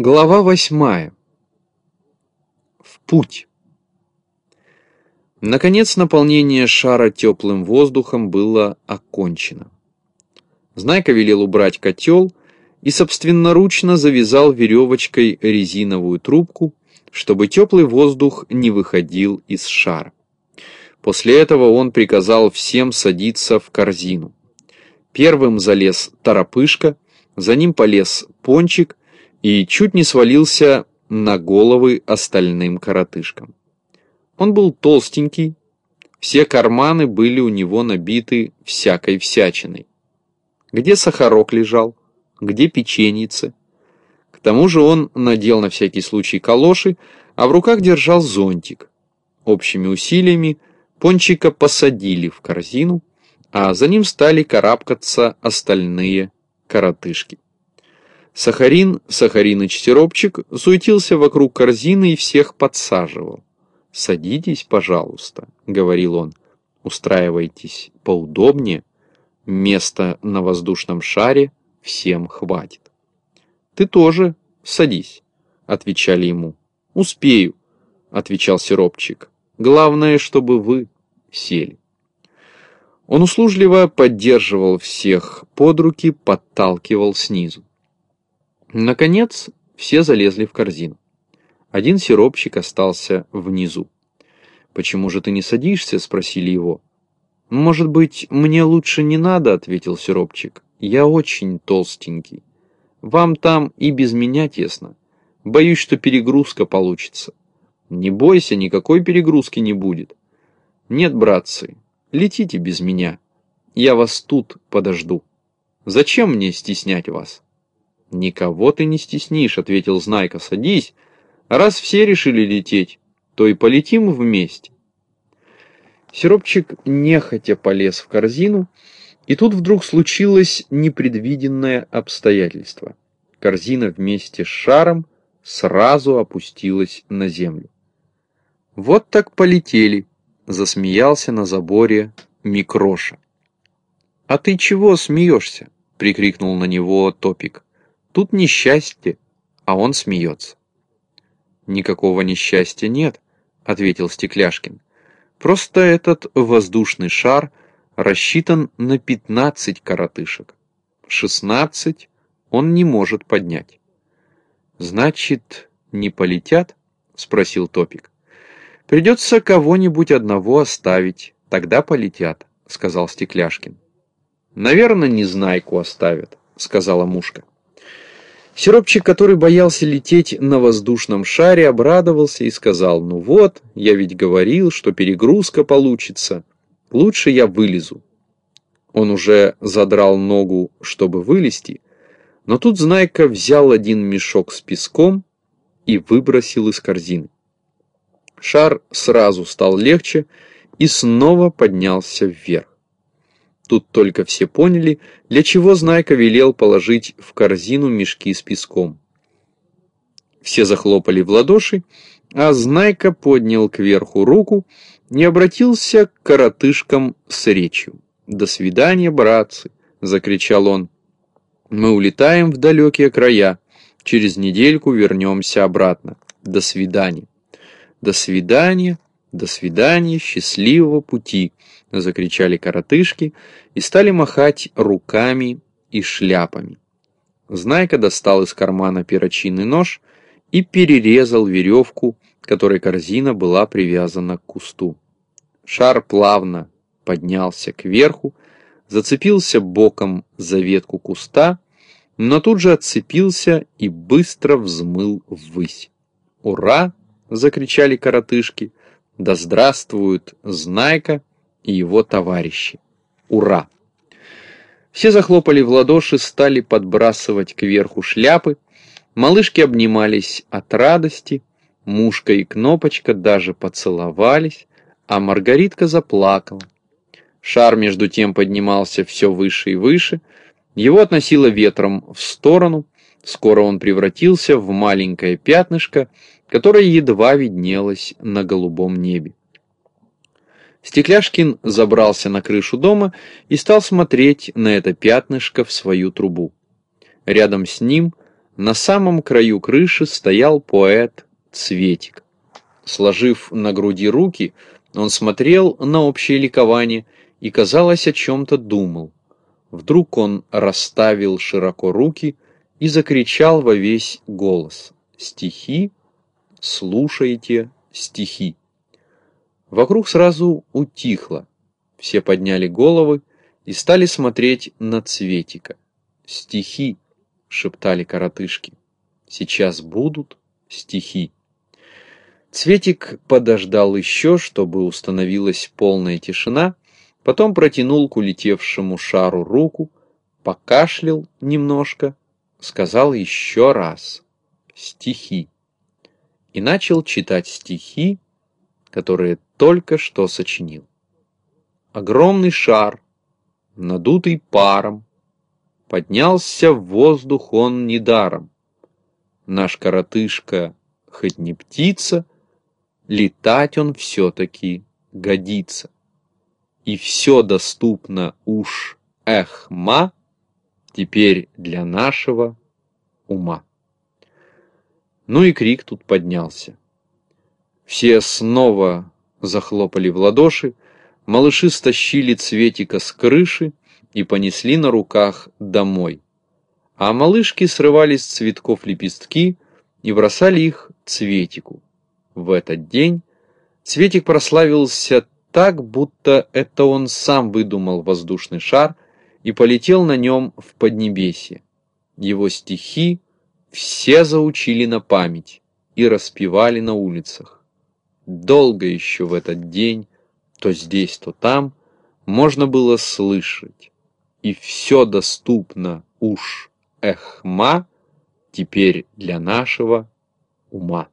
Глава восьмая. В путь. Наконец наполнение шара теплым воздухом было окончено. Знайка велел убрать котел и собственноручно завязал веревочкой резиновую трубку, чтобы теплый воздух не выходил из шара. После этого он приказал всем садиться в корзину. Первым залез торопышка, за ним полез пончик, и чуть не свалился на головы остальным коротышкам. Он был толстенький, все карманы были у него набиты всякой всячиной. Где сахарок лежал, где печеницы. К тому же он надел на всякий случай калоши, а в руках держал зонтик. Общими усилиями пончика посадили в корзину, а за ним стали карабкаться остальные коротышки. Сахарин, Сахарыныч-сиропчик, суетился вокруг корзины и всех подсаживал. «Садитесь, пожалуйста», — говорил он, — «устраивайтесь поудобнее, места на воздушном шаре всем хватит». «Ты тоже садись», — отвечали ему. «Успею», — отвечал сиропчик. «Главное, чтобы вы сели». Он услужливо поддерживал всех под руки, подталкивал снизу. Наконец, все залезли в корзину. Один сиропчик остался внизу. «Почему же ты не садишься?» — спросили его. «Может быть, мне лучше не надо?» — ответил сиропчик. «Я очень толстенький. Вам там и без меня тесно. Боюсь, что перегрузка получится». «Не бойся, никакой перегрузки не будет». «Нет, братцы, летите без меня. Я вас тут подожду. Зачем мне стеснять вас?» «Никого ты не стеснишь», — ответил Знайка, — «садись. Раз все решили лететь, то и полетим вместе». Сиропчик нехотя полез в корзину, и тут вдруг случилось непредвиденное обстоятельство. Корзина вместе с шаром сразу опустилась на землю. «Вот так полетели», — засмеялся на заборе Микроша. «А ты чего смеешься?» — прикрикнул на него Топик. Тут несчастье, а он смеется. «Никакого несчастья нет», — ответил Стекляшкин. «Просто этот воздушный шар рассчитан на пятнадцать коротышек. Шестнадцать он не может поднять». «Значит, не полетят?» — спросил Топик. «Придется кого-нибудь одного оставить, тогда полетят», — сказал Стекляшкин. «Наверное, Незнайку оставят», — сказала Мушка. Сиропчик, который боялся лететь на воздушном шаре, обрадовался и сказал, «Ну вот, я ведь говорил, что перегрузка получится. Лучше я вылезу». Он уже задрал ногу, чтобы вылезти, но тут Знайка взял один мешок с песком и выбросил из корзины. Шар сразу стал легче и снова поднялся вверх. Тут только все поняли, для чего Знайка велел положить в корзину мешки с песком. Все захлопали в ладоши, а Знайка поднял кверху руку и обратился к коротышкам с речью. «До свидания, братцы!» — закричал он. «Мы улетаем в далекие края. Через недельку вернемся обратно. До свидания!» «До свидания!» «До свидания, счастливого пути!» — закричали коротышки и стали махать руками и шляпами. Знайка достал из кармана перочинный нож и перерезал веревку, которой корзина была привязана к кусту. Шар плавно поднялся кверху, зацепился боком за ветку куста, но тут же отцепился и быстро взмыл ввысь. «Ура!» — закричали коротышки — да здравствуют Знайка и его товарищи! Ура! Все захлопали в ладоши, стали подбрасывать кверху шляпы, малышки обнимались от радости, Мушка и Кнопочка даже поцеловались, а Маргаритка заплакала. Шар между тем поднимался все выше и выше, его относило ветром в сторону, скоро он превратился в маленькое пятнышко, которая едва виднелась на голубом небе. Стекляшкин забрался на крышу дома и стал смотреть на это пятнышко в свою трубу. Рядом с ним На самом краю крыши стоял поэт Цветик. Сложив на груди руки, он смотрел на общее ликование и, казалось, о чем-то думал. Вдруг он расставил широко руки и закричал во весь голос. «Стихи? Слушайте стихи!» Вокруг сразу утихло. Все подняли головы и стали смотреть на Цветика. «Стихи!» — шептали коротышки. «Сейчас будут стихи!» Цветик подождал еще, чтобы установилась полная тишина, потом протянул к улетевшему шару руку, покашлял немножко, сказал еще раз «стихи» и начал читать стихи, которые только что сочинил. Огромный шар, надутый паром, поднялся в воздух он недаром. Наш коротышка, хоть не птица, — летать он все-таки годится. И все доступно уж эхма теперь для нашего ума. Ну и крик тут поднялся. Все снова захлопали в ладоши, малыши стащили цветика с крыши и понесли на руках домой. А малышки срывали с цветков лепестки и бросали их цветику. В этот день Цветик прославился так, будто это он сам выдумал воздушный шар и полетел на нем в Поднебесье. Его стихи все заучили на память и распевали на улицах. Долго еще в этот день, то здесь, то там, можно было слышать. И все доступно уж эхма теперь для нашего ума.